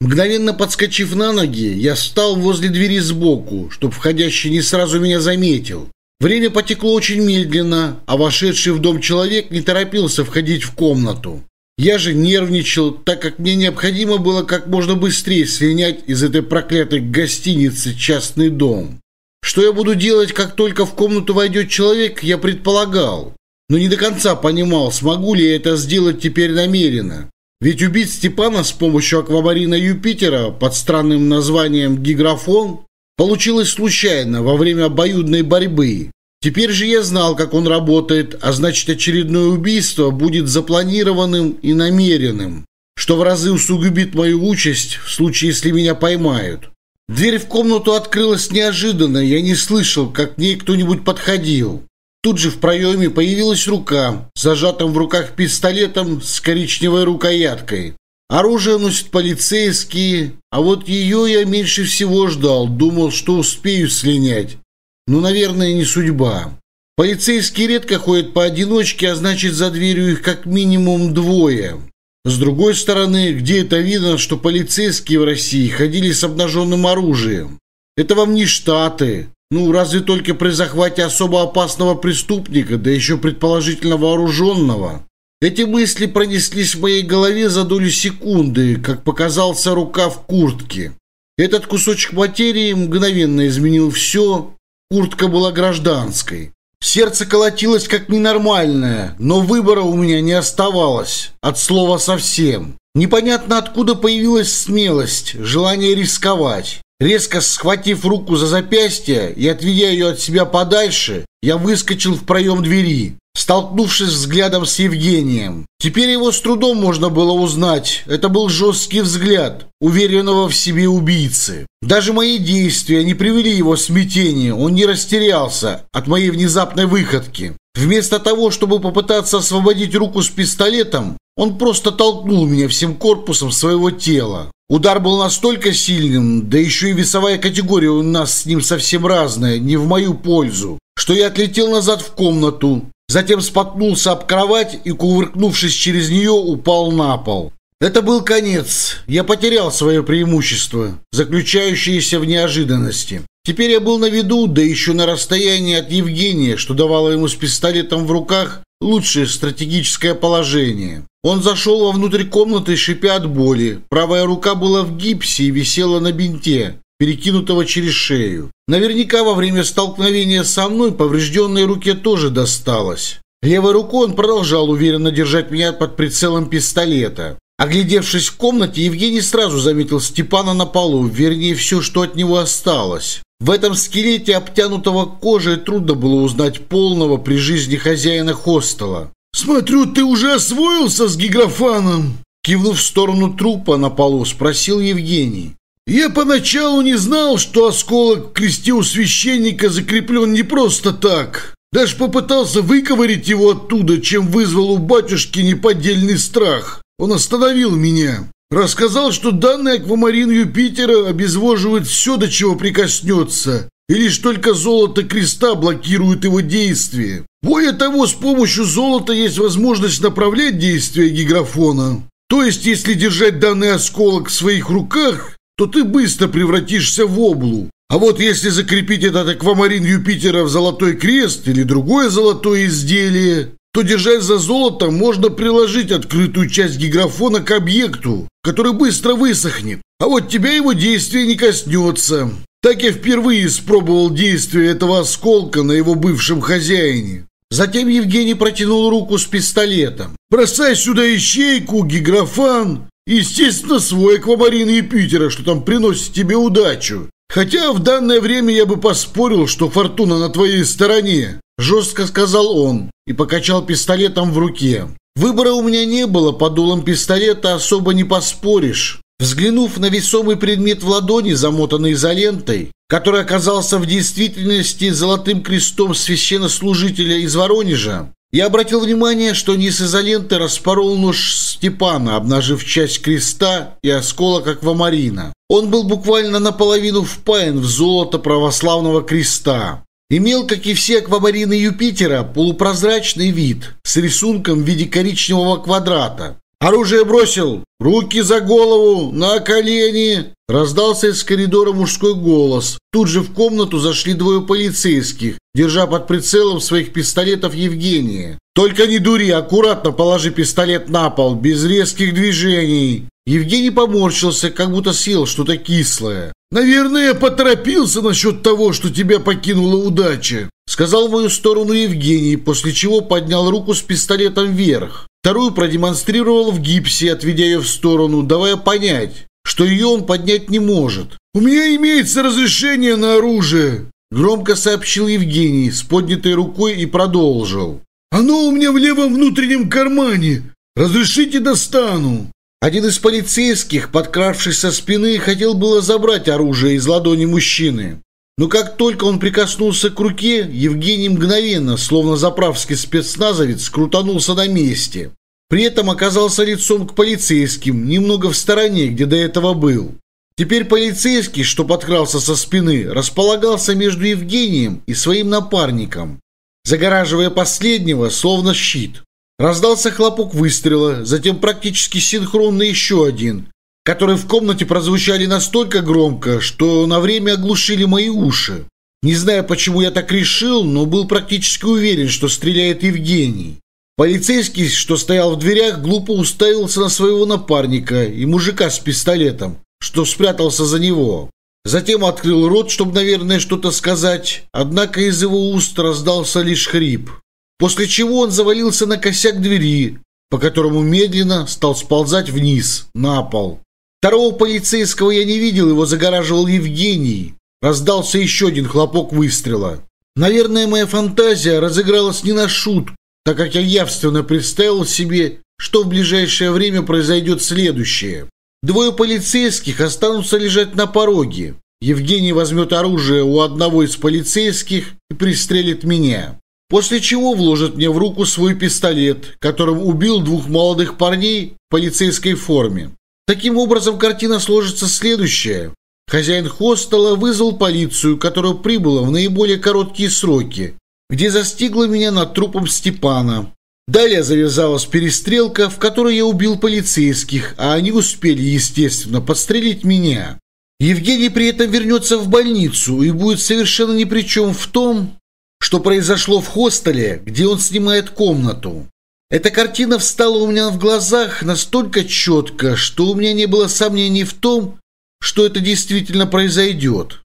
Мгновенно подскочив на ноги, я встал возле двери сбоку, чтоб входящий не сразу меня заметил. Время потекло очень медленно, а вошедший в дом человек не торопился входить в комнату. Я же нервничал, так как мне необходимо было как можно быстрее свинять из этой проклятой гостиницы частный дом. Что я буду делать, как только в комнату войдет человек, я предполагал, но не до конца понимал, смогу ли я это сделать теперь намеренно. Ведь убить Степана с помощью аквамарина Юпитера под странным названием «Гиграфон» получилось случайно во время обоюдной борьбы. Теперь же я знал, как он работает, а значит очередное убийство будет запланированным и намеренным, что в разы усугубит мою участь в случае, если меня поймают. Дверь в комнату открылась неожиданно, я не слышал, как к ней кто-нибудь подходил. Тут же в проеме появилась рука, зажатым в руках пистолетом с коричневой рукояткой. Оружие носят полицейские, а вот ее я меньше всего ждал, думал, что успею слинять. Ну, наверное, не судьба. Полицейские редко ходят поодиночке, а значит, за дверью их как минимум двое. С другой стороны, где это видно, что полицейские в России ходили с обнаженным оружием? Это вам не Штаты. Ну, разве только при захвате особо опасного преступника, да еще предположительно вооруженного. Эти мысли пронеслись в моей голове за долю секунды, как показался рука в куртке. Этот кусочек материи мгновенно изменил все, Куртка была гражданской. Сердце колотилось как ненормальное, но выбора у меня не оставалось. От слова совсем. Непонятно откуда появилась смелость, желание рисковать. Резко схватив руку за запястье и отведя ее от себя подальше, я выскочил в проем двери. Столкнувшись взглядом с Евгением, теперь его с трудом можно было узнать. Это был жесткий взгляд уверенного в себе убийцы. Даже мои действия не привели его в смятение, он не растерялся от моей внезапной выходки. Вместо того, чтобы попытаться освободить руку с пистолетом, он просто толкнул меня всем корпусом своего тела. Удар был настолько сильным, да еще и весовая категория у нас с ним совсем разная, не в мою пользу, что я отлетел назад в комнату, затем споткнулся об кровать и, кувыркнувшись через нее, упал на пол. Это был конец. Я потерял свое преимущество, заключающееся в неожиданности. Теперь я был на виду, да еще на расстоянии от Евгения, что давало ему с пистолетом в руках лучшее стратегическое положение. Он зашел во внутрь комнаты, шипя от боли. Правая рука была в гипсе и висела на бинте, перекинутого через шею. Наверняка во время столкновения со мной поврежденной руке тоже досталось. Левой рукой он продолжал уверенно держать меня под прицелом пистолета. Оглядевшись в комнате, Евгений сразу заметил Степана на полу, вернее, все, что от него осталось. В этом скелете, обтянутого кожей, трудно было узнать полного при жизни хозяина хостела. «Смотрю, ты уже освоился с гиграфаном!» Кивнув в сторону трупа на полу, спросил Евгений. Я поначалу не знал, что осколок крестил священника закреплен не просто так. Даже попытался выковырить его оттуда, чем вызвал у батюшки неподдельный страх. Он остановил меня. Рассказал, что данный аквамарин Юпитера обезвоживает все, до чего прикоснется, и лишь только золото креста блокирует его действие. Более того, с помощью золота есть возможность направлять действия гиграфона. То есть, если держать данный осколок в своих руках, то ты быстро превратишься в облу. А вот если закрепить этот аквамарин Юпитера в золотой крест или другое золотое изделие, то, держать за золото, можно приложить открытую часть гиграфона к объекту, который быстро высохнет. А вот тебя его действие не коснется. Так я впервые испробовал действие этого осколка на его бывшем хозяине. Затем Евгений протянул руку с пистолетом. «Бросай сюда ищейку, гиграфан, Естественно, свой аквамарин Юпитера, что там приносит тебе удачу. Хотя в данное время я бы поспорил, что фортуна на твоей стороне, жестко сказал он и покачал пистолетом в руке. Выбора у меня не было, по дулам пистолета особо не поспоришь. Взглянув на весомый предмет в ладони, замотанный изолентой, который оказался в действительности золотым крестом священнослужителя из Воронежа, я обратил внимание, что низ изоленты распорол нож Степана, обнажив часть креста и осколок аквамарина. Он был буквально наполовину впаян в золото православного креста. Имел, как и все аквамарины Юпитера, полупрозрачный вид с рисунком в виде коричневого квадрата. Оружие бросил. Руки за голову, на колени. Раздался из коридора мужской голос. Тут же в комнату зашли двое полицейских, держа под прицелом своих пистолетов Евгения. «Только не дури, аккуратно положи пистолет на пол, без резких движений!» Евгений поморщился, как будто съел что-то кислое. «Наверное, я поторопился насчет того, что тебя покинула удача», сказал в мою сторону Евгений, после чего поднял руку с пистолетом вверх. Вторую продемонстрировал в гипсе, отведя ее в сторону, давая понять, что ее он поднять не может. «У меня имеется разрешение на оружие!» Громко сообщил Евгений с поднятой рукой и продолжил. «Оно у меня в левом внутреннем кармане! Разрешите достану!» Один из полицейских, подкравшись со спины, хотел было забрать оружие из ладони мужчины. Но как только он прикоснулся к руке, Евгений мгновенно, словно заправский спецназовец, крутанулся на месте. При этом оказался лицом к полицейским, немного в стороне, где до этого был. Теперь полицейский, что подкрался со спины, располагался между Евгением и своим напарником, загораживая последнего, словно щит. Раздался хлопок выстрела, затем практически синхронно еще один, которые в комнате прозвучали настолько громко, что на время оглушили мои уши. Не знаю, почему я так решил, но был практически уверен, что стреляет Евгений. Полицейский, что стоял в дверях, глупо уставился на своего напарника и мужика с пистолетом, что спрятался за него. Затем открыл рот, чтобы, наверное, что-то сказать, однако из его уст раздался лишь хрип. После чего он завалился на косяк двери, по которому медленно стал сползать вниз, на пол. Второго полицейского я не видел, его загораживал Евгений. Раздался еще один хлопок выстрела. Наверное, моя фантазия разыгралась не на шутку так как я явственно представил себе, что в ближайшее время произойдет следующее. Двое полицейских останутся лежать на пороге. Евгений возьмет оружие у одного из полицейских и пристрелит меня. После чего вложит мне в руку свой пистолет, которым убил двух молодых парней в полицейской форме. Таким образом, картина сложится следующая. Хозяин хостела вызвал полицию, которая прибыла в наиболее короткие сроки, где застигла меня над трупом Степана. Далее завязалась перестрелка, в которой я убил полицейских, а они успели, естественно, подстрелить меня. Евгений при этом вернется в больницу и будет совершенно ни при чем в том, что произошло в хостеле, где он снимает комнату. Эта картина встала у меня в глазах настолько четко, что у меня не было сомнений в том, что это действительно произойдет.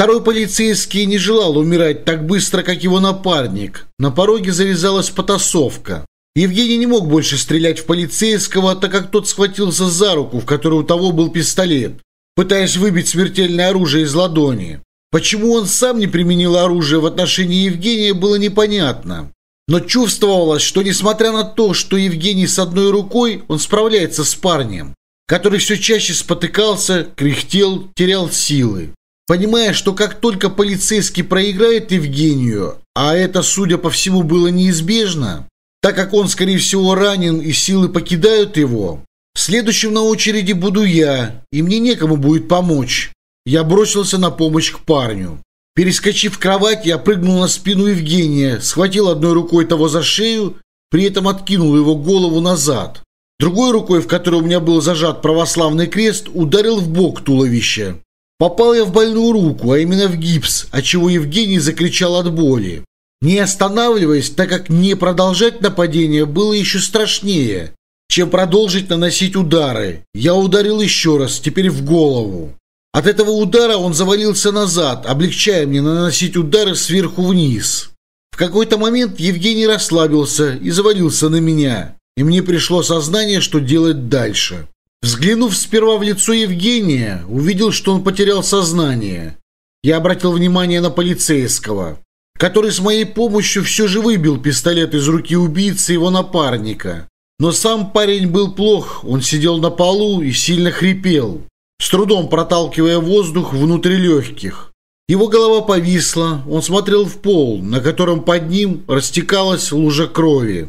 Второй полицейский не желал умирать так быстро, как его напарник. На пороге завязалась потасовка. Евгений не мог больше стрелять в полицейского, так как тот схватился за руку, в которой у того был пистолет, пытаясь выбить смертельное оружие из ладони. Почему он сам не применил оружие в отношении Евгения, было непонятно. Но чувствовалось, что несмотря на то, что Евгений с одной рукой, он справляется с парнем, который все чаще спотыкался, кряхтел, терял силы. Понимая, что как только полицейский проиграет Евгению, а это, судя по всему, было неизбежно, так как он, скорее всего, ранен и силы покидают его, следующим на очереди буду я, и мне некому будет помочь. Я бросился на помощь к парню. Перескочив кровать, я прыгнул на спину Евгения, схватил одной рукой того за шею, при этом откинул его голову назад. Другой рукой, в которой у меня был зажат православный крест, ударил в бок туловище. Попал я в больную руку, а именно в гипс, отчего Евгений закричал от боли. Не останавливаясь, так как не продолжать нападение было еще страшнее, чем продолжить наносить удары. Я ударил еще раз, теперь в голову. От этого удара он завалился назад, облегчая мне наносить удары сверху вниз. В какой-то момент Евгений расслабился и завалился на меня, и мне пришло сознание, что делать дальше. Взглянув сперва в лицо Евгения, увидел, что он потерял сознание. Я обратил внимание на полицейского, который с моей помощью все же выбил пистолет из руки убийцы его напарника. Но сам парень был плох, он сидел на полу и сильно хрипел, с трудом проталкивая воздух внутрь легких. Его голова повисла, он смотрел в пол, на котором под ним растекалась лужа крови.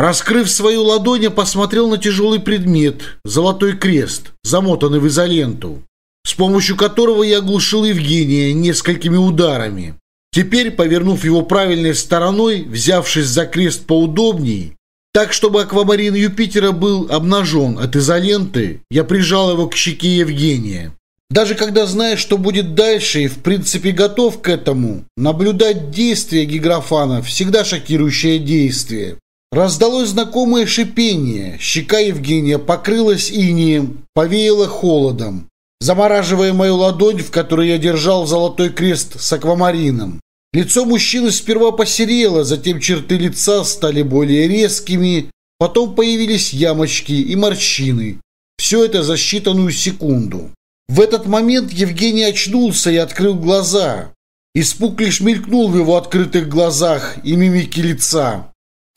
Раскрыв свою ладонь, я посмотрел на тяжелый предмет, золотой крест, замотанный в изоленту, с помощью которого я оглушил Евгения несколькими ударами. Теперь, повернув его правильной стороной, взявшись за крест поудобней, так, чтобы аквамарин Юпитера был обнажен от изоленты, я прижал его к щеке Евгения. Даже когда знаешь, что будет дальше и в принципе готов к этому, наблюдать действие гиграфана – всегда шокирующее действие. Раздалось знакомое шипение, щека Евгения покрылась инием, повеяло холодом, замораживая мою ладонь, в которой я держал золотой крест с аквамарином. Лицо мужчины сперва посерело, затем черты лица стали более резкими, потом появились ямочки и морщины. Все это за считанную секунду. В этот момент Евгений очнулся и открыл глаза. Испуг лишь мелькнул в его открытых глазах и мимике лица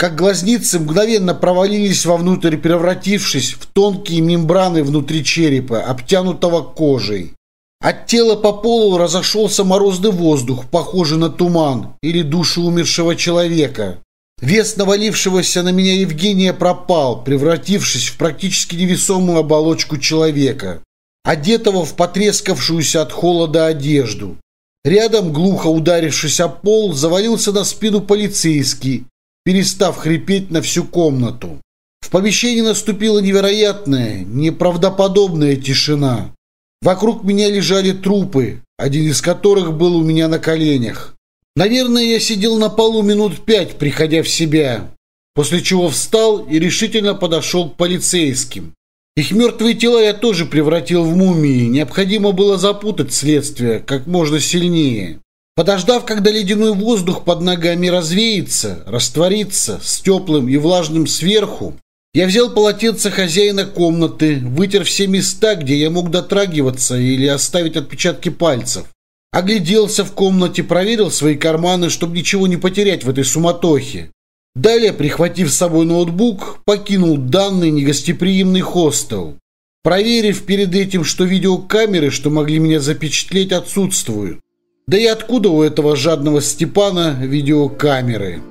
как глазницы мгновенно провалились вовнутрь, превратившись в тонкие мембраны внутри черепа, обтянутого кожей. От тела по полу разошелся морозный воздух, похожий на туман или душу умершего человека. Вес навалившегося на меня Евгения пропал, превратившись в практически невесомую оболочку человека, одетого в потрескавшуюся от холода одежду. Рядом, глухо ударившись о пол, завалился на спину полицейский, перестав хрипеть на всю комнату. В помещении наступила невероятная, неправдоподобная тишина. Вокруг меня лежали трупы, один из которых был у меня на коленях. Наверное, я сидел на полу минут пять, приходя в себя, после чего встал и решительно подошел к полицейским. Их мертвые тела я тоже превратил в мумии, необходимо было запутать следствие как можно сильнее. Подождав, когда ледяной воздух под ногами развеется, растворится с теплым и влажным сверху, я взял полотенце хозяина комнаты, вытер все места, где я мог дотрагиваться или оставить отпечатки пальцев. Огляделся в комнате, проверил свои карманы, чтобы ничего не потерять в этой суматохе. Далее, прихватив с собой ноутбук, покинул данный негостеприимный хостел. Проверив перед этим, что видеокамеры, что могли меня запечатлеть, отсутствуют. Да и откуда у этого жадного Степана видеокамеры?